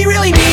we really need